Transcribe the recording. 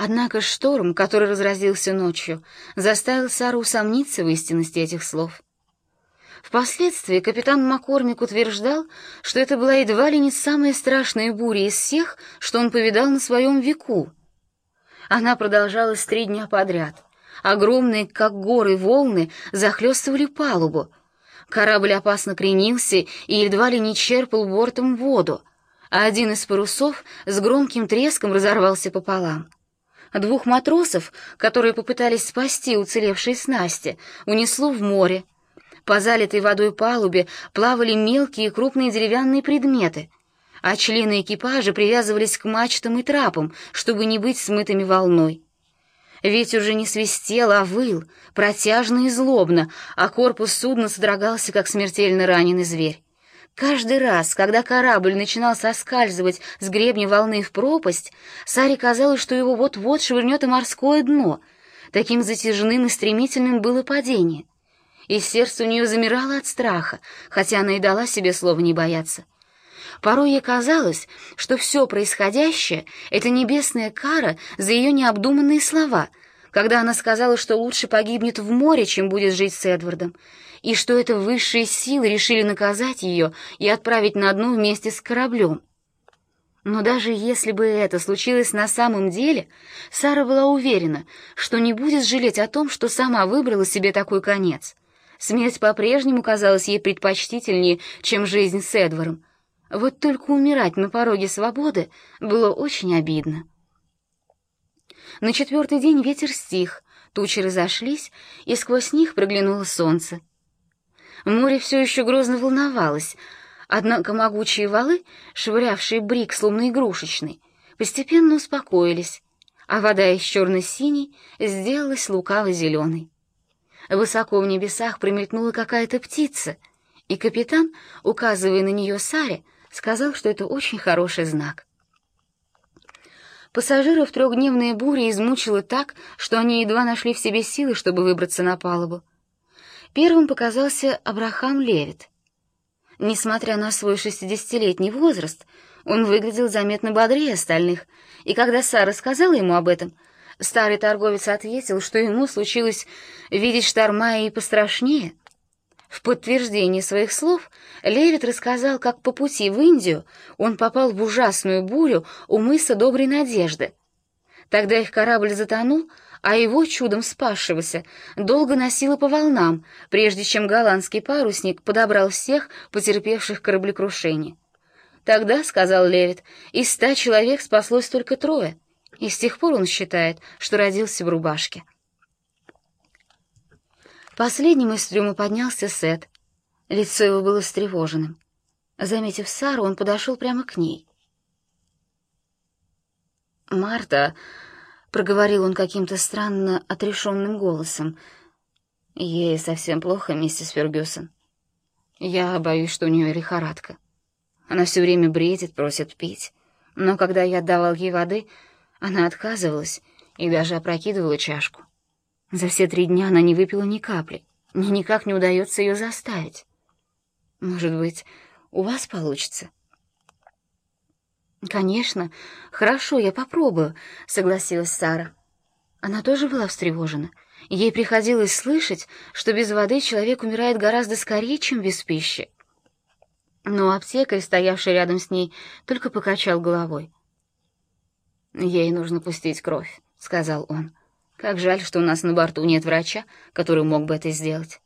Однако шторм, который разразился ночью, заставил Сару усомниться в истинности этих слов. Впоследствии капитан Маккормик утверждал, что это была едва ли не самая страшная буря из всех, что он повидал на своем веку. Она продолжалась три дня подряд. Огромные, как горы, волны захлестывали палубу. Корабль опасно кренился и едва ли не черпал бортом воду, а один из парусов с громким треском разорвался пополам. Двух матросов, которые попытались спасти уцелевшие снасти, унесло в море. По залитой водой палубе плавали мелкие и крупные деревянные предметы, а члены экипажа привязывались к мачтам и трапам, чтобы не быть смытыми волной. Ветер уже не свистел, а выл, протяжно и злобно, а корпус судна содрогался, как смертельно раненый зверь. Каждый раз, когда корабль начинал соскальзывать с гребня волны в пропасть, Саре казалось, что его вот-вот швырнет и морское дно. Таким затяжным и стремительным было падение. И сердце у нее замирало от страха, хотя она и дала себе слово не бояться. Порой ей казалось, что все происходящее — это небесная кара за ее необдуманные слова, когда она сказала, что лучше погибнет в море, чем будет жить с Эдвардом, и что это высшие силы решили наказать ее и отправить на дно вместе с кораблем. Но даже если бы это случилось на самом деле, Сара была уверена, что не будет жалеть о том, что сама выбрала себе такой конец. Смерть по-прежнему казалась ей предпочтительнее, чем жизнь с Эдваром, вот только умирать на пороге свободы было очень обидно. На четвертый день ветер стих, тучи разошлись, и сквозь них проглянуло солнце. Море все еще грозно волновалось, однако могучие валы, швырявшие брик словно игрушечный, постепенно успокоились, а вода из черно-синей сделалась лукаво-зеленой. Высоко в небесах промелькнула какая-то птица, и капитан, указывая на нее Саре, сказал, что это очень хороший знак. Пассажиров трехдневная буря измучила так, что они едва нашли в себе силы, чтобы выбраться на палубу. Первым показался Абрахам Левит. Несмотря на свой шестидесятилетний возраст, он выглядел заметно бодрее остальных, и когда Сара сказала ему об этом, старый торговец ответил, что ему случилось видеть шторма и пострашнее — в подтверждение своих слов Левит рассказал, как по пути в Индию он попал в ужасную бурю у мыса Доброй Надежды. Тогда их корабль затонул, а его, чудом спасшегося, долго носило по волнам, прежде чем голландский парусник подобрал всех потерпевших кораблекрушение. Тогда, — сказал Левит, — из ста человек спаслось только трое, и с тех пор он считает, что родился в рубашке. Последним из трюма поднялся Сет. Лицо его было встревоженным. Заметив Сару, он подошел прямо к ней. «Марта», — проговорил он каким-то странно отрешенным голосом, — «ей совсем плохо, миссис Фергюсон. Я боюсь, что у нее лихорадка. Она все время бредит, просит пить, но когда я отдавал ей воды, она отказывалась и даже опрокидывала чашку. За все три дня она не выпила ни капли. Мне никак не удается ее заставить. Может быть, у вас получится?» «Конечно. Хорошо, я попробую», — согласилась Сара. Она тоже была встревожена. Ей приходилось слышать, что без воды человек умирает гораздо скорее, чем без пищи. Но аптекарь, стоявший рядом с ней, только покачал головой. «Ей нужно пустить кровь», — сказал он. Как жаль, что у нас на борту нет врача, который мог бы это сделать.